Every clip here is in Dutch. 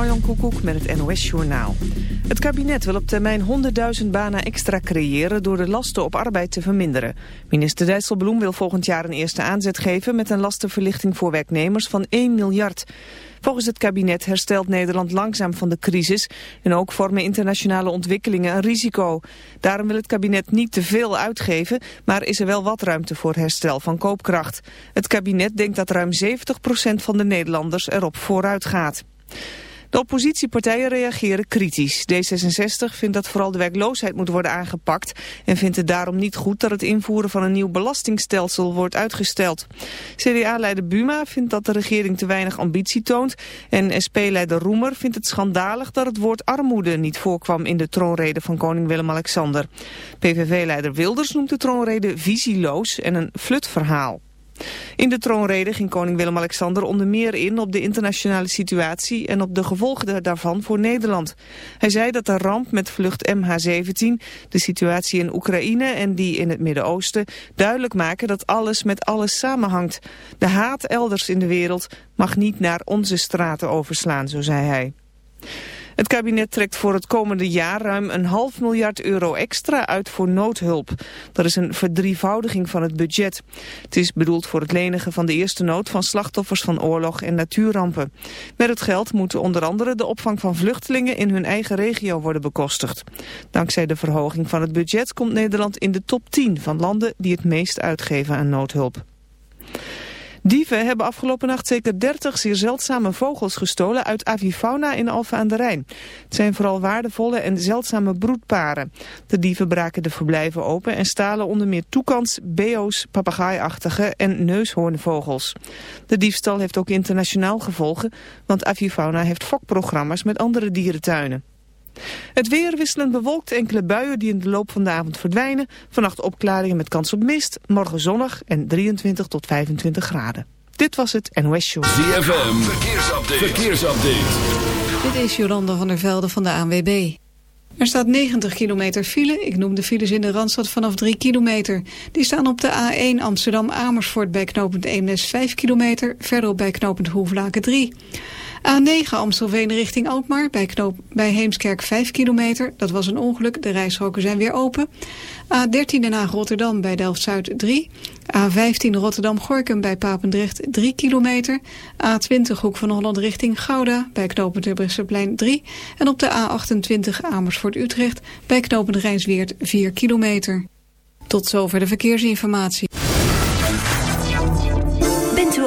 Marjan Koekoek met het NOS Journaal. Het kabinet wil op termijn 100.000 banen extra creëren door de lasten op arbeid te verminderen. Minister Dijsselbloem wil volgend jaar een eerste aanzet geven met een lastenverlichting voor werknemers van 1 miljard. Volgens het kabinet herstelt Nederland langzaam van de crisis en ook vormen internationale ontwikkelingen een risico. Daarom wil het kabinet niet te veel uitgeven, maar is er wel wat ruimte voor herstel van koopkracht. Het kabinet denkt dat ruim 70% van de Nederlanders erop vooruit gaat. De oppositiepartijen reageren kritisch. D66 vindt dat vooral de werkloosheid moet worden aangepakt... en vindt het daarom niet goed dat het invoeren van een nieuw belastingstelsel wordt uitgesteld. CDA-leider Buma vindt dat de regering te weinig ambitie toont... en SP-leider Roemer vindt het schandalig dat het woord armoede niet voorkwam... in de troonrede van koning Willem-Alexander. PVV-leider Wilders noemt de troonrede visieloos en een flutverhaal. In de troonrede ging koning Willem-Alexander onder meer in op de internationale situatie en op de gevolgen daarvan voor Nederland. Hij zei dat de ramp met vlucht MH17, de situatie in Oekraïne en die in het Midden-Oosten duidelijk maken dat alles met alles samenhangt. De haat elders in de wereld mag niet naar onze straten overslaan, zo zei hij. Het kabinet trekt voor het komende jaar ruim een half miljard euro extra uit voor noodhulp. Dat is een verdrievoudiging van het budget. Het is bedoeld voor het lenigen van de eerste nood van slachtoffers van oorlog en natuurrampen. Met het geld moet onder andere de opvang van vluchtelingen in hun eigen regio worden bekostigd. Dankzij de verhoging van het budget komt Nederland in de top 10 van landen die het meest uitgeven aan noodhulp. Dieven hebben afgelopen nacht zeker 30 zeer zeldzame vogels gestolen uit avifauna in Alphen aan de Rijn. Het zijn vooral waardevolle en zeldzame broedparen. De dieven braken de verblijven open en stalen onder meer toekans, beo's, papegaaiachtige en neushoornvogels. De diefstal heeft ook internationaal gevolgen, want avifauna heeft fokprogramma's met andere dierentuinen. Het weer wisselend bewolkt, enkele buien die in de loop van de avond verdwijnen. Vannacht opklaringen met kans op mist, morgen zonnig en 23 tot 25 graden. Dit was het NOS Show. ZFM, verkeersupdate. verkeersupdate. Dit is Jolanda van der Velde van de ANWB. Er staat 90 kilometer file. Ik noem de files in de Randstad vanaf 3 kilometer. Die staan op de A1 Amsterdam-Amersfoort bij knooppunt Eemnes 5 kilometer. Verderop bij knooppunt Hoeflaken 3. A9 Amstelveen richting Alkmaar bij, knoop, bij Heemskerk 5 kilometer. Dat was een ongeluk, de rijstroken zijn weer open. A13 Den Haag Rotterdam bij Delft-Zuid 3. A15 Rotterdam-Gorkum bij Papendrecht 3 kilometer. A20 Hoek van Holland richting Gouda bij knooppunt Terbrechtseplein 3. En op de A28 Amersfoort-Utrecht bij knooppunt Rijnsweert 4 kilometer. Tot zover de verkeersinformatie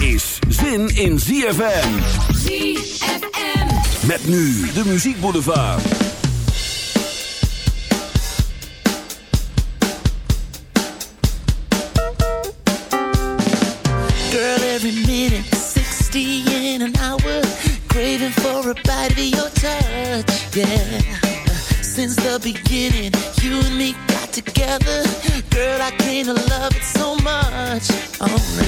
is zin in ZFM. ZFM. Met nu de muziekboulevard. Girl, every minute, 60 in an hour. Craving for a bite of your touch, yeah. Since the beginning, you and me got together. Girl, I came to love it so much. Oh,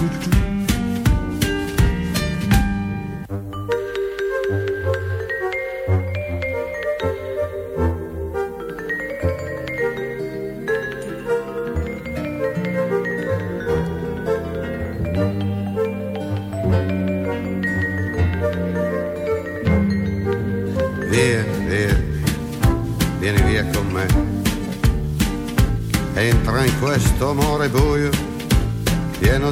do do do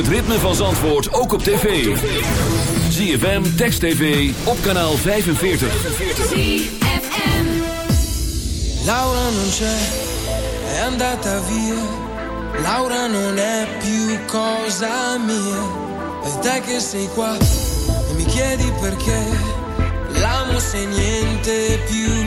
het ritme van Zandvoort ook op tv. ZFM, Text TV, op kanaal 45. ZFM Laura non c'è, è andata via. Laura non è più cosa mia. E te che sei qua, e mi chiedi perché. L'amo se niente più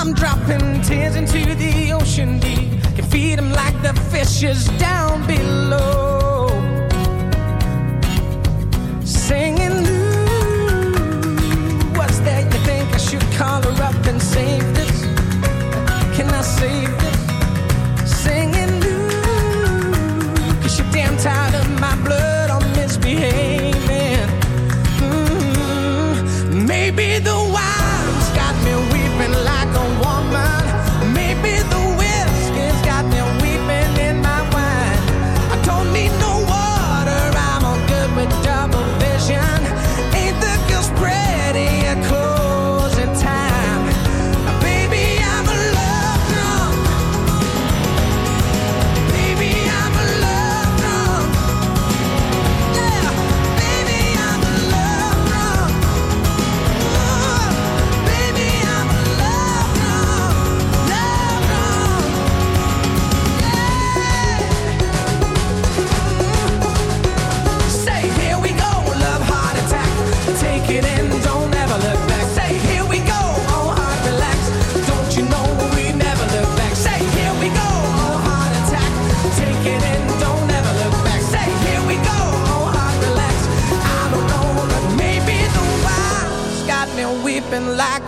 I'm dropping tears into the ocean deep. Can feed them like the fishes down below. Singing, ooh, what's that? You think I should call her up and save this? Can I save this? Singing, ooh, cause you're damn tired of my blood.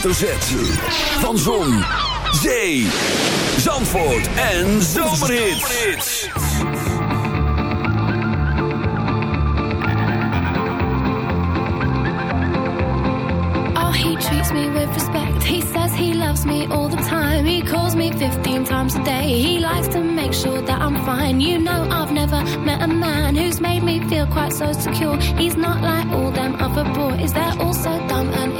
Van Zon, Zee, Zandvoort en Zomerhits. Oh, he treats me with respect. He says he loves me all the time. He calls me 15 times a day. He likes to make sure that I'm fine. You know I've never met a man who's made me feel quite so secure. He's not like all them other boys. They're all so dumb and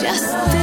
just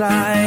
inside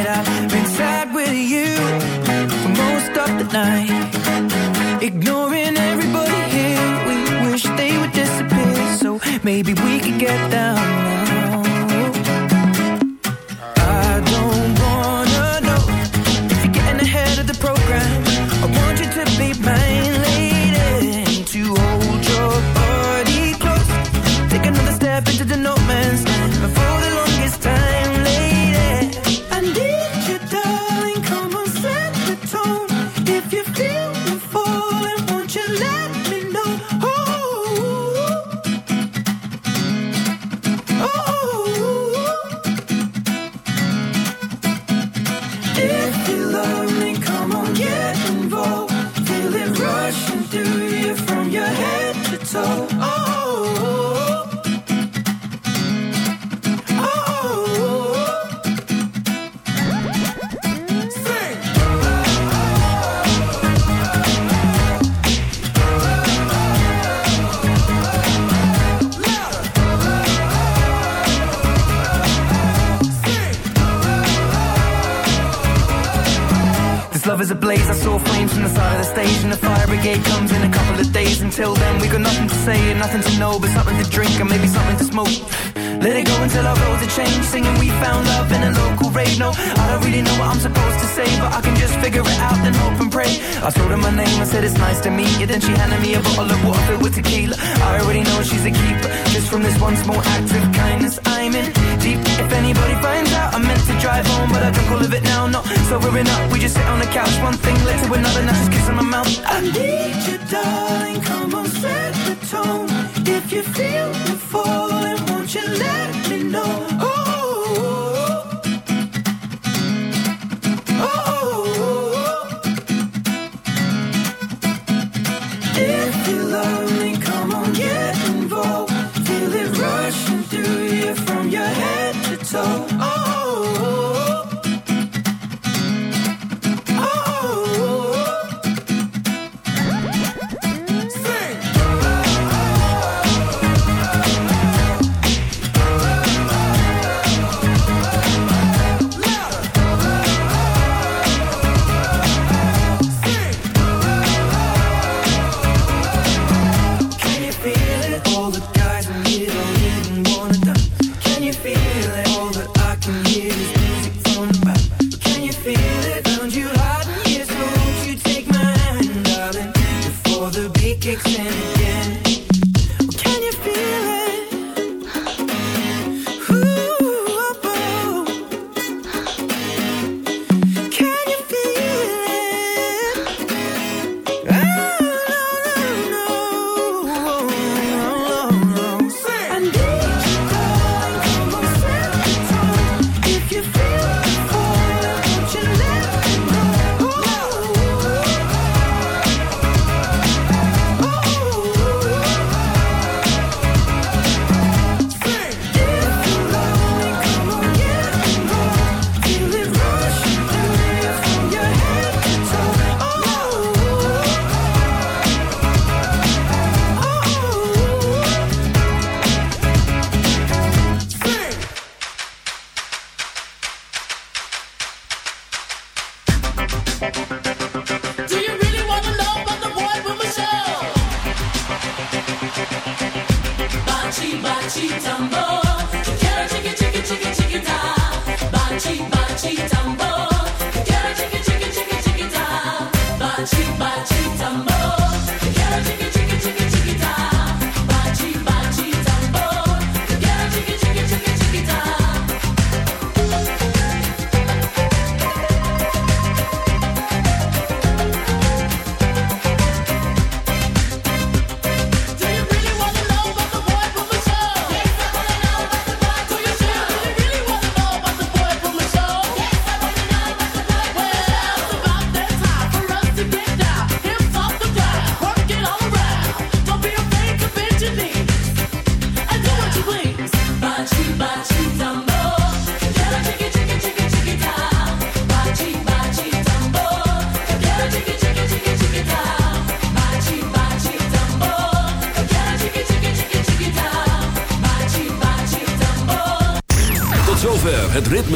Let it go until our roads are changed. Singing we found love in a local rave. No, I don't really know what I'm supposed to say, but I can just figure it out and hope and pray. I told her my name, I said it's nice to meet you. Then she handed me a bottle of water filled with tequila. I already know she's a keeper. Just from this one small act of kindness, I'm in deep. If anybody finds out, I meant to drive home, but I drink all of it now. Not sobering up, we just sit on the couch. One thing led to another, now just kissing my mouth. I need you, darling. Come on, set the tone. If you feel the falling you let me know?